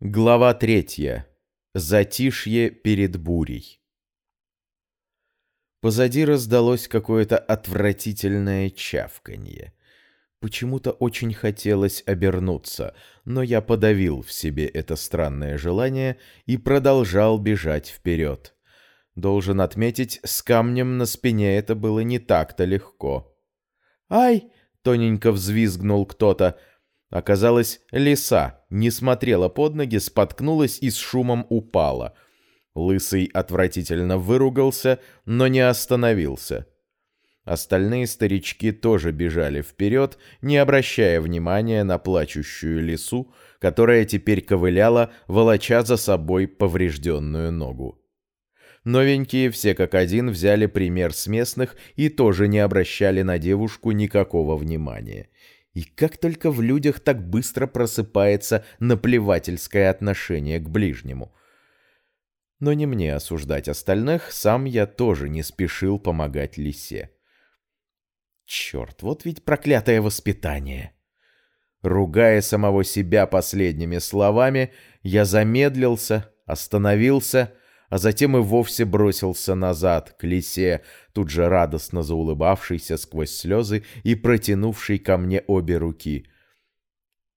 Глава третья. Затишье перед бурей. Позади раздалось какое-то отвратительное чавканье. Почему-то очень хотелось обернуться, но я подавил в себе это странное желание и продолжал бежать вперед. Должен отметить, с камнем на спине это было не так-то легко. «Ай!» — тоненько взвизгнул кто-то — Оказалось, лиса не смотрела под ноги, споткнулась и с шумом упала. Лысый отвратительно выругался, но не остановился. Остальные старички тоже бежали вперед, не обращая внимания на плачущую лису, которая теперь ковыляла, волоча за собой поврежденную ногу. Новенькие все как один взяли пример с местных и тоже не обращали на девушку никакого внимания. И как только в людях так быстро просыпается наплевательское отношение к ближнему. Но не мне осуждать остальных, сам я тоже не спешил помогать лисе. Черт, вот ведь проклятое воспитание. Ругая самого себя последними словами, я замедлился, остановился а затем и вовсе бросился назад, к лисе, тут же радостно заулыбавшийся сквозь слезы и протянувший ко мне обе руки.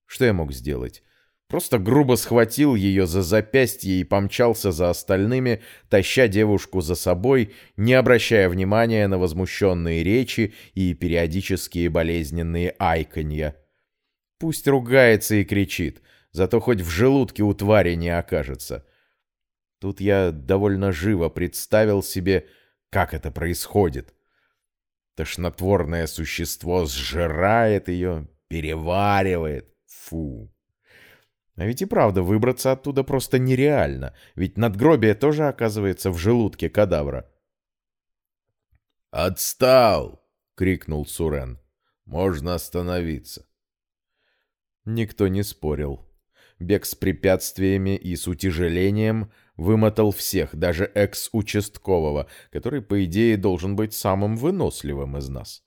Что я мог сделать? Просто грубо схватил ее за запястье и помчался за остальными, таща девушку за собой, не обращая внимания на возмущенные речи и периодические болезненные айканья. Пусть ругается и кричит, зато хоть в желудке у твари не окажется. — Тут я довольно живо представил себе, как это происходит. Тошнотворное существо сжирает ее, переваривает. Фу. А ведь и правда, выбраться оттуда просто нереально, ведь надгробие тоже оказывается в желудке кадавра. «Отстал!» — крикнул Сурен. «Можно остановиться». Никто не спорил. Бег с препятствиями и с утяжелением вымотал всех, даже экс-участкового, который, по идее, должен быть самым выносливым из нас.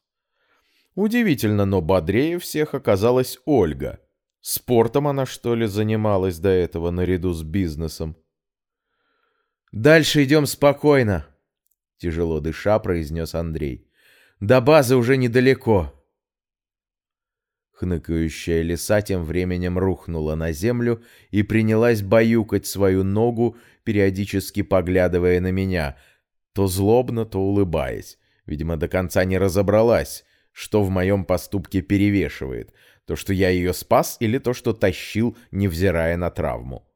Удивительно, но бодрее всех оказалась Ольга. Спортом она, что ли, занималась до этого наряду с бизнесом? «Дальше идем спокойно», — тяжело дыша произнес Андрей. «До базы уже недалеко». Хныкающая лиса тем временем рухнула на землю и принялась баюкать свою ногу, периодически поглядывая на меня, то злобно, то улыбаясь. Видимо, до конца не разобралась, что в моем поступке перевешивает, то, что я ее спас, или то, что тащил, невзирая на травму.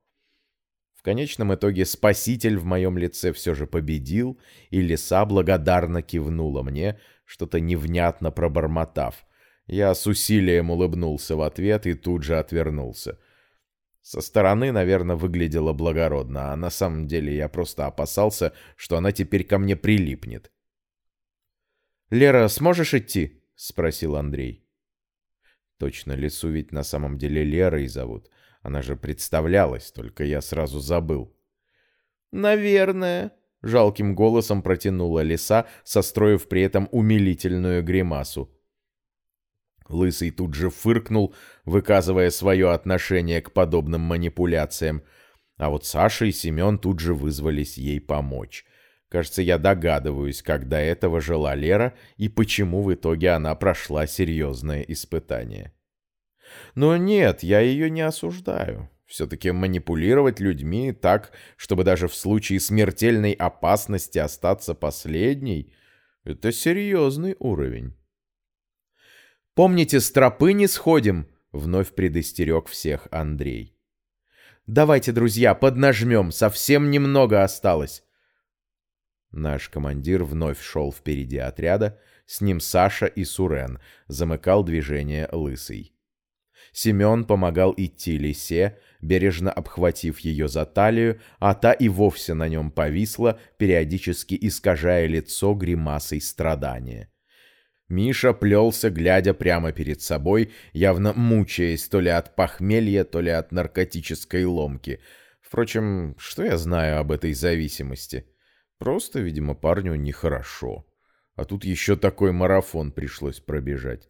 В конечном итоге спаситель в моем лице все же победил, и лиса благодарно кивнула мне, что-то невнятно пробормотав — я с усилием улыбнулся в ответ и тут же отвернулся. Со стороны, наверное, выглядело благородно, а на самом деле я просто опасался, что она теперь ко мне прилипнет. «Лера, сможешь идти?» — спросил Андрей. Точно, Лису ведь на самом деле Лерой зовут. Она же представлялась, только я сразу забыл. «Наверное», — жалким голосом протянула Лиса, состроив при этом умилительную гримасу. Лысый тут же фыркнул, выказывая свое отношение к подобным манипуляциям. А вот Саша и Семен тут же вызвались ей помочь. Кажется, я догадываюсь, когда этого жила Лера и почему в итоге она прошла серьезное испытание. Но нет, я ее не осуждаю. Все-таки манипулировать людьми так, чтобы даже в случае смертельной опасности остаться последней, это серьезный уровень. «Помните, с тропы не сходим!» — вновь предостерег всех Андрей. «Давайте, друзья, поднажмем, совсем немного осталось!» Наш командир вновь шел впереди отряда, с ним Саша и Сурен, замыкал движение Лысый. Семен помогал идти лисе, бережно обхватив ее за талию, а та и вовсе на нем повисла, периодически искажая лицо гримасой страдания. Миша плелся, глядя прямо перед собой, явно мучаясь то ли от похмелья, то ли от наркотической ломки. Впрочем, что я знаю об этой зависимости? Просто, видимо, парню нехорошо. А тут еще такой марафон пришлось пробежать.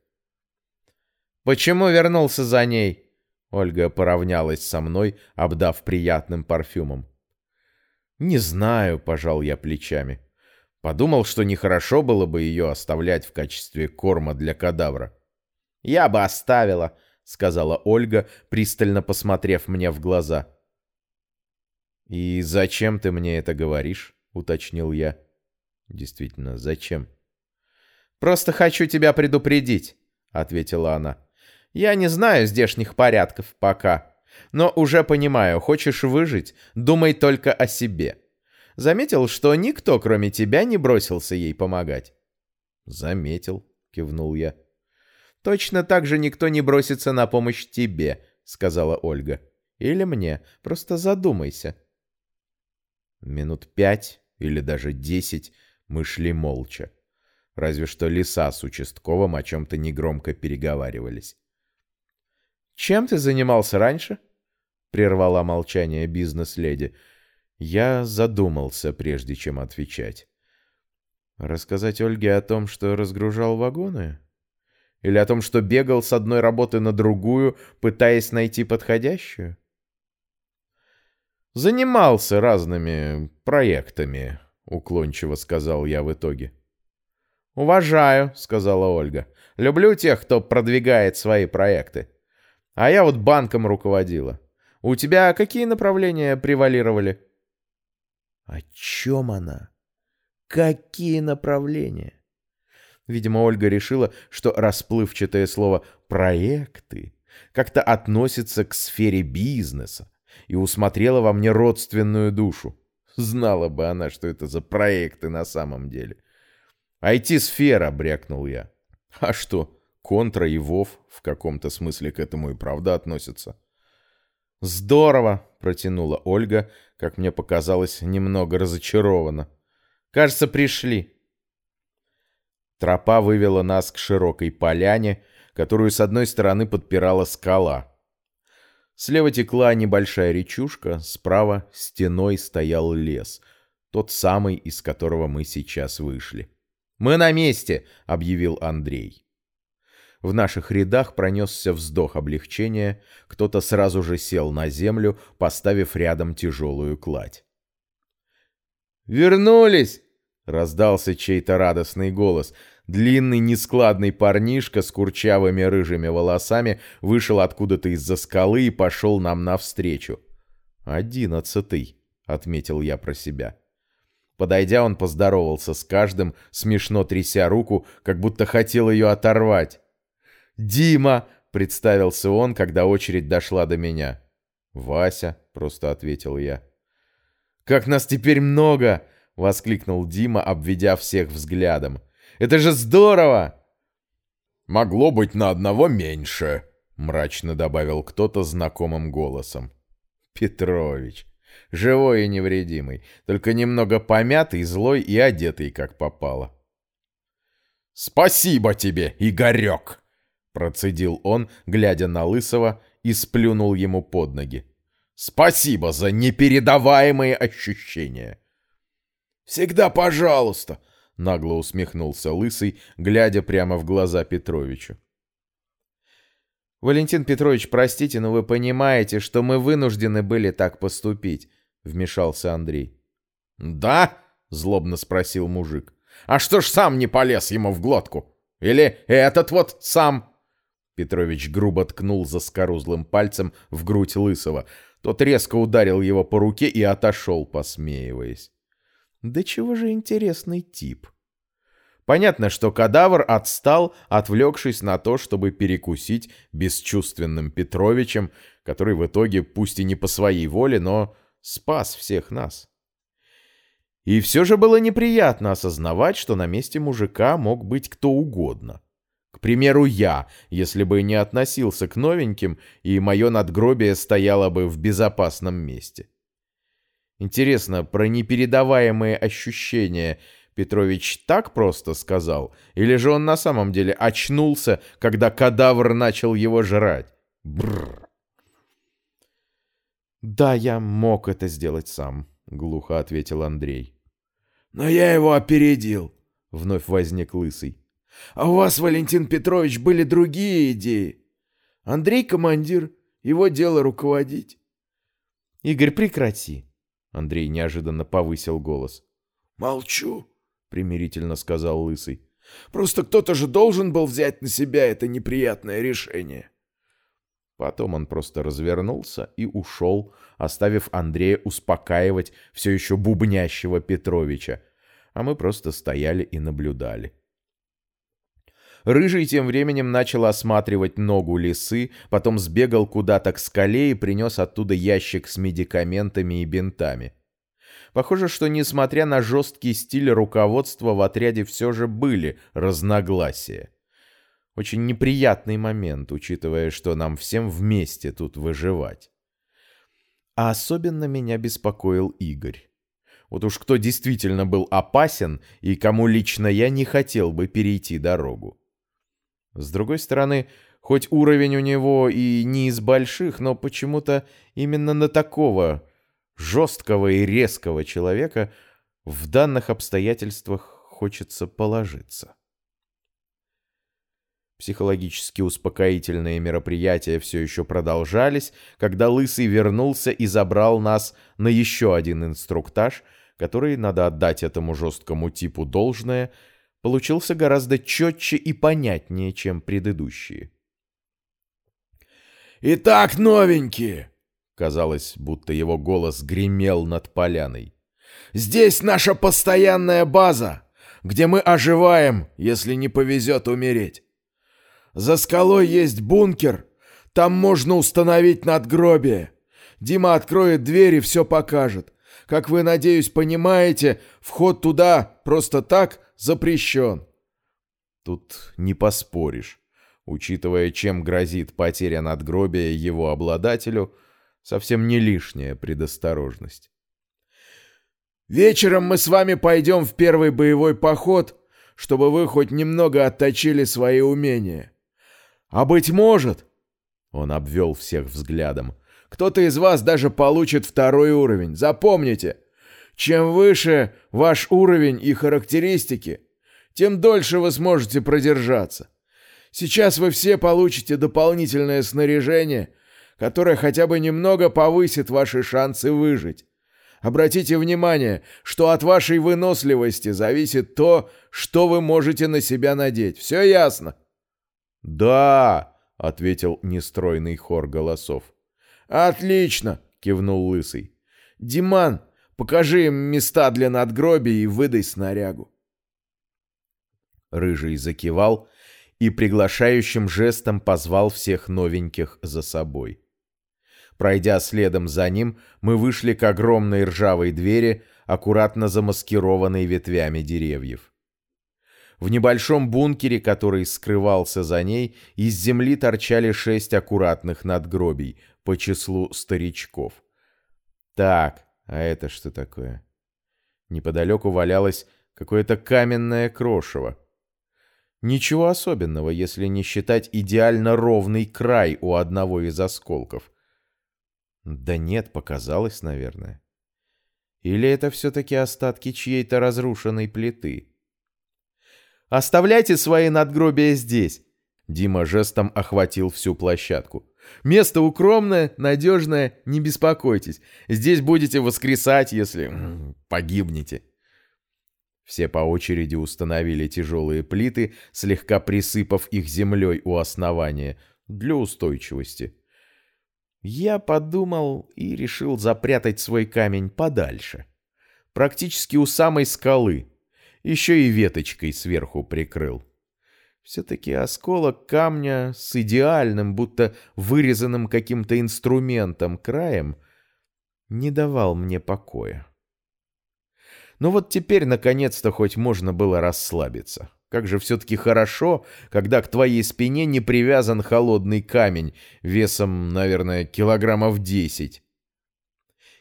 «Почему вернулся за ней?» Ольга поравнялась со мной, обдав приятным парфюмом. «Не знаю», — пожал я плечами. Подумал, что нехорошо было бы ее оставлять в качестве корма для кадавра. «Я бы оставила», — сказала Ольга, пристально посмотрев мне в глаза. «И зачем ты мне это говоришь?» — уточнил я. «Действительно, зачем?» «Просто хочу тебя предупредить», — ответила она. «Я не знаю здешних порядков пока, но уже понимаю, хочешь выжить, думай только о себе. Заметил, что никто, кроме тебя, не бросился ей помогать?» «Заметил», — кивнул я. «Точно так же никто не бросится на помощь тебе», — сказала Ольга. «Или мне. Просто задумайся». Минут пять или даже десять мы шли молча. Разве что лиса с участковым о чем-то негромко переговаривались. «Чем ты занимался раньше?» — прервала молчание бизнес-леди. Я задумался, прежде чем отвечать. Рассказать Ольге о том, что разгружал вагоны? Или о том, что бегал с одной работы на другую, пытаясь найти подходящую? Занимался разными проектами, уклончиво сказал я в итоге. «Уважаю», — сказала Ольга. «Люблю тех, кто продвигает свои проекты. А я вот банком руководила. У тебя какие направления превалировали?» О чем она? Какие направления? Видимо, Ольга решила, что расплывчатое слово «проекты» как-то относится к сфере бизнеса и усмотрела во мне родственную душу. Знала бы она, что это за проекты на самом деле. «IT-сфера», — брякнул я. «А что, Контра и Вов в каком-то смысле к этому и правда относятся?» «Здорово!» — протянула Ольга, как мне показалось, немного разочарованно. «Кажется, пришли». Тропа вывела нас к широкой поляне, которую с одной стороны подпирала скала. Слева текла небольшая речушка, справа стеной стоял лес, тот самый, из которого мы сейчас вышли. «Мы на месте!» — объявил Андрей. В наших рядах пронесся вздох облегчения, кто-то сразу же сел на землю, поставив рядом тяжелую кладь. «Вернулись!» — раздался чей-то радостный голос. Длинный нескладный парнишка с курчавыми рыжими волосами вышел откуда-то из-за скалы и пошел нам навстречу. «Одиннадцатый», — отметил я про себя. Подойдя, он поздоровался с каждым, смешно тряся руку, как будто хотел ее оторвать. «Дима!» — представился он, когда очередь дошла до меня. «Вася», — просто ответил я. «Как нас теперь много!» — воскликнул Дима, обведя всех взглядом. «Это же здорово!» «Могло быть на одного меньше», — мрачно добавил кто-то знакомым голосом. «Петрович, живой и невредимый, только немного помятый, злой и одетый, как попало». «Спасибо тебе, Игорек!» Процедил он, глядя на Лысого, и сплюнул ему под ноги. «Спасибо за непередаваемые ощущения!» «Всегда пожалуйста!» — нагло усмехнулся Лысый, глядя прямо в глаза Петровичу. «Валентин Петрович, простите, но вы понимаете, что мы вынуждены были так поступить», — вмешался Андрей. «Да?» — злобно спросил мужик. «А что ж сам не полез ему в глотку? Или этот вот сам?» Петрович грубо ткнул заскорузлым пальцем в грудь Лысого. Тот резко ударил его по руке и отошел, посмеиваясь. Да чего же интересный тип. Понятно, что кадавр отстал, отвлекшись на то, чтобы перекусить бесчувственным Петровичем, который в итоге, пусть и не по своей воле, но спас всех нас. И все же было неприятно осознавать, что на месте мужика мог быть кто угодно. К примеру, я, если бы не относился к новеньким, и мое надгробие стояло бы в безопасном месте. Интересно, про непередаваемые ощущения Петрович так просто сказал, или же он на самом деле очнулся, когда кадавр начал его жрать? Бррр. «Да, я мог это сделать сам», — глухо ответил Андрей. «Но я его опередил», — вновь возник Лысый. А у вас, Валентин Петрович, были другие идеи. Андрей командир, Его дело руководить. Игорь, прекрати. Андрей неожиданно повысил голос. Молчу, примирительно сказал Лысый. Просто кто-то же должен был взять на себя это неприятное решение. Потом он просто развернулся и ушел, оставив Андрея успокаивать все еще бубнящего Петровича, а мы просто стояли и наблюдали. Рыжий тем временем начал осматривать ногу лисы, потом сбегал куда-то к скале и принес оттуда ящик с медикаментами и бинтами. Похоже, что несмотря на жесткий стиль руководства в отряде все же были разногласия. Очень неприятный момент, учитывая, что нам всем вместе тут выживать. А особенно меня беспокоил Игорь. Вот уж кто действительно был опасен и кому лично я не хотел бы перейти дорогу. С другой стороны, хоть уровень у него и не из больших, но почему-то именно на такого жесткого и резкого человека в данных обстоятельствах хочется положиться. Психологически успокоительные мероприятия все еще продолжались, когда Лысый вернулся и забрал нас на еще один инструктаж, который, надо отдать этому жесткому типу должное, получился гораздо четче и понятнее, чем предыдущие. «Итак, новенькие!» Казалось, будто его голос гремел над поляной. «Здесь наша постоянная база, где мы оживаем, если не повезет умереть. За скалой есть бункер, там можно установить надгробие. Дима откроет дверь и все покажет. Как вы, надеюсь, понимаете, вход туда просто так запрещен». Тут не поспоришь. Учитывая, чем грозит потеря надгробия его обладателю – Совсем не лишняя предосторожность. «Вечером мы с вами пойдем в первый боевой поход, чтобы вы хоть немного отточили свои умения. А быть может...» Он обвел всех взглядом. «Кто-то из вас даже получит второй уровень. Запомните, чем выше ваш уровень и характеристики, тем дольше вы сможете продержаться. Сейчас вы все получите дополнительное снаряжение которая хотя бы немного повысит ваши шансы выжить. Обратите внимание, что от вашей выносливости зависит то, что вы можете на себя надеть. Все ясно?» «Да!» — ответил нестройный хор голосов. «Отлично!» — кивнул Лысый. «Диман, покажи им места для надгробий и выдай снарягу». Рыжий закивал и приглашающим жестом позвал всех новеньких за собой. Пройдя следом за ним, мы вышли к огромной ржавой двери, аккуратно замаскированной ветвями деревьев. В небольшом бункере, который скрывался за ней, из земли торчали шесть аккуратных надгробий по числу старичков. Так, а это что такое? Неподалеку валялось какое-то каменное крошево. Ничего особенного, если не считать идеально ровный край у одного из осколков. Да нет, показалось, наверное. Или это все-таки остатки чьей-то разрушенной плиты? «Оставляйте свои надгробия здесь!» Дима жестом охватил всю площадку. «Место укромное, надежное, не беспокойтесь. Здесь будете воскресать, если погибнете». Все по очереди установили тяжелые плиты, слегка присыпав их землей у основания, для устойчивости. Я подумал и решил запрятать свой камень подальше. Практически у самой скалы. Еще и веточкой сверху прикрыл. Все-таки осколок камня с идеальным, будто вырезанным каким-то инструментом краем не давал мне покоя. Но ну вот теперь наконец-то хоть можно было расслабиться. Как же все-таки хорошо, когда к твоей спине не привязан холодный камень весом, наверное, килограммов десять.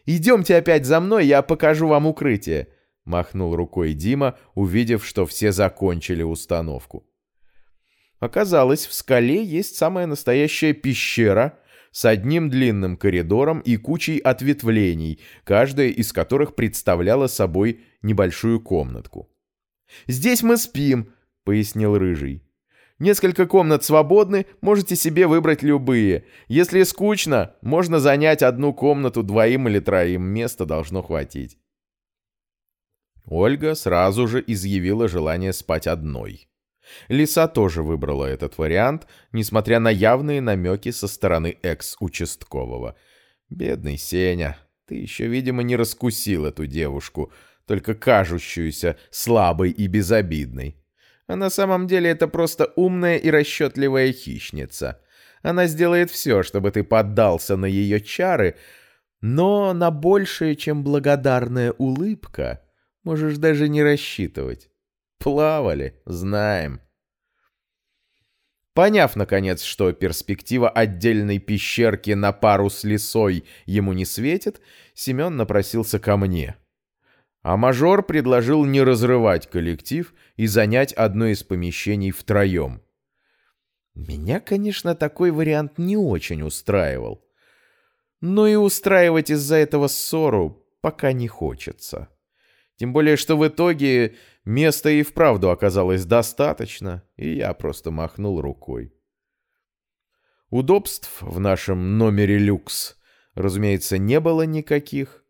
«Идемте опять за мной, я покажу вам укрытие», — махнул рукой Дима, увидев, что все закончили установку. Оказалось, в скале есть самая настоящая пещера с одним длинным коридором и кучей ответвлений, каждая из которых представляла собой небольшую комнатку. «Здесь мы спим», пояснил Рыжий. Несколько комнат свободны, можете себе выбрать любые. Если скучно, можно занять одну комнату двоим или троим, места должно хватить. Ольга сразу же изъявила желание спать одной. Лиса тоже выбрала этот вариант, несмотря на явные намеки со стороны экс-участкового. «Бедный Сеня, ты еще, видимо, не раскусил эту девушку, только кажущуюся слабой и безобидной. А на самом деле это просто умная и расчетливая хищница. Она сделает все, чтобы ты поддался на ее чары, но на большее, чем благодарная улыбка, можешь даже не рассчитывать. Плавали, знаем. Поняв, наконец, что перспектива отдельной пещерки на пару с лесой ему не светит, Семен напросился ко мне — а мажор предложил не разрывать коллектив и занять одно из помещений втроем. Меня, конечно, такой вариант не очень устраивал. Но и устраивать из-за этого ссору пока не хочется. Тем более, что в итоге места и вправду оказалось достаточно, и я просто махнул рукой. Удобств в нашем номере люкс, разумеется, не было никаких.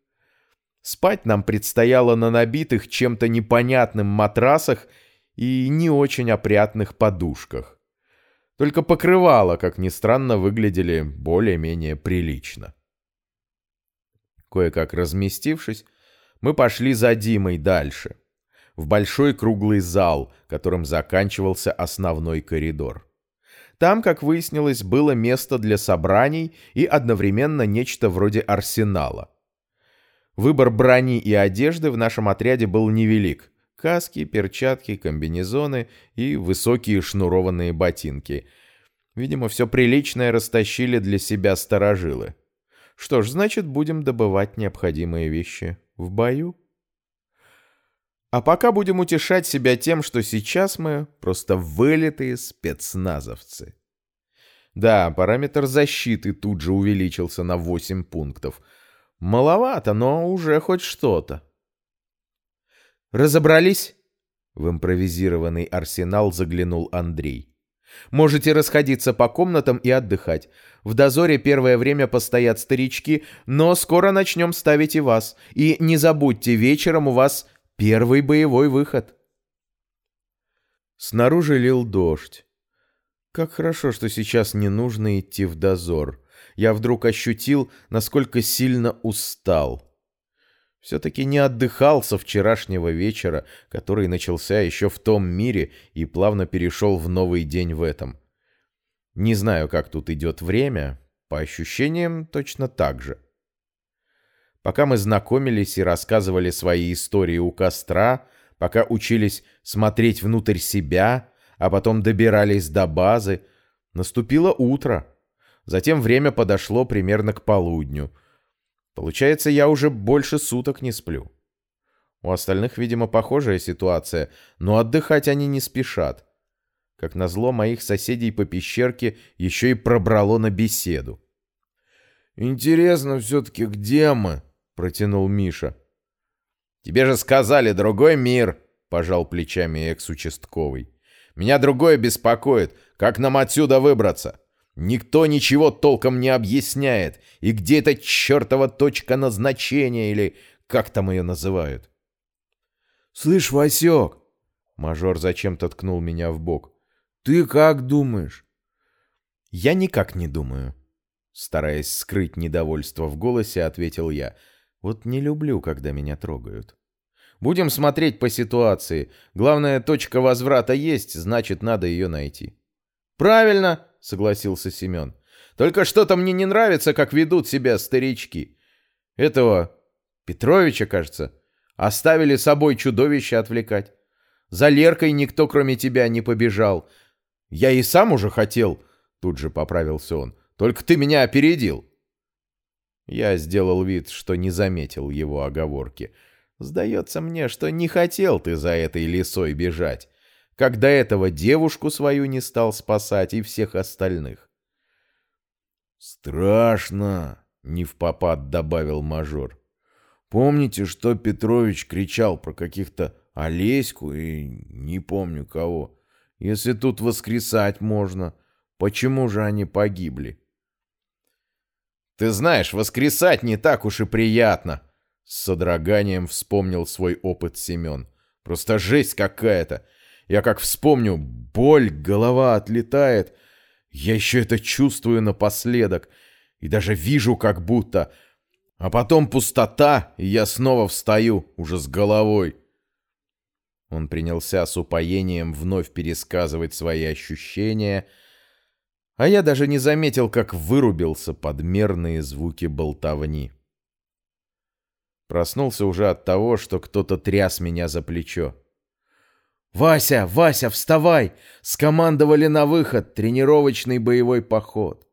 Спать нам предстояло на набитых чем-то непонятным матрасах и не очень опрятных подушках. Только покрывала, как ни странно, выглядели более-менее прилично. Кое-как разместившись, мы пошли за Димой дальше, в большой круглый зал, которым заканчивался основной коридор. Там, как выяснилось, было место для собраний и одновременно нечто вроде арсенала – Выбор брони и одежды в нашем отряде был невелик. Каски, перчатки, комбинезоны и высокие шнурованные ботинки. Видимо, все приличное растащили для себя старожилы. Что ж, значит, будем добывать необходимые вещи в бою. А пока будем утешать себя тем, что сейчас мы просто вылитые спецназовцы. Да, параметр защиты тут же увеличился на 8 пунктов – Маловато, но уже хоть что-то. «Разобрались?» В импровизированный арсенал заглянул Андрей. «Можете расходиться по комнатам и отдыхать. В дозоре первое время постоят старички, но скоро начнем ставить и вас. И не забудьте, вечером у вас первый боевой выход». Снаружи лил дождь. Как хорошо, что сейчас не нужно идти в дозор я вдруг ощутил, насколько сильно устал. Все-таки не отдыхал со вчерашнего вечера, который начался еще в том мире и плавно перешел в новый день в этом. Не знаю, как тут идет время, по ощущениям точно так же. Пока мы знакомились и рассказывали свои истории у костра, пока учились смотреть внутрь себя, а потом добирались до базы, наступило утро. Затем время подошло примерно к полудню. Получается, я уже больше суток не сплю. У остальных, видимо, похожая ситуация, но отдыхать они не спешат. Как назло, моих соседей по пещерке еще и пробрало на беседу. «Интересно все-таки, где мы?» — протянул Миша. «Тебе же сказали, другой мир!» — пожал плечами экс-участковый. «Меня другое беспокоит. Как нам отсюда выбраться? Никто ничего толком не объясняет. И где эта чертова точка назначения, или как там ее называют? «Слышь, Васек!» Мажор зачем-то ткнул меня в бок. «Ты как думаешь?» «Я никак не думаю». Стараясь скрыть недовольство в голосе, ответил я. «Вот не люблю, когда меня трогают». «Будем смотреть по ситуации. Главная точка возврата есть, значит, надо ее найти». «Правильно!» — согласился Семен. «Только что-то мне не нравится, как ведут себя старички. Этого Петровича, кажется, оставили собой чудовище отвлекать. За Леркой никто, кроме тебя, не побежал. Я и сам уже хотел, — тут же поправился он, — только ты меня опередил». Я сделал вид, что не заметил его оговорки. «Сдается мне, что не хотел ты за этой лисой бежать как до этого девушку свою не стал спасать и всех остальных. «Страшно!» — не в попад добавил мажор. «Помните, что Петрович кричал про каких-то Олеську и не помню кого? Если тут воскресать можно, почему же они погибли? Ты знаешь, воскресать не так уж и приятно. С содроганием вспомнил свой опыт Семен. Просто жесть какая-то. Я как вспомню, боль, голова отлетает. Я еще это чувствую напоследок. И даже вижу как будто. А потом пустота, и я снова встаю, уже с головой. Он принялся с упоением вновь пересказывать свои ощущения, а я даже не заметил, как вырубился под мерные звуки болтовни. Проснулся уже от того, что кто-то тряс меня за плечо. «Вася, Вася, вставай! Скомандовали на выход, тренировочный боевой поход!»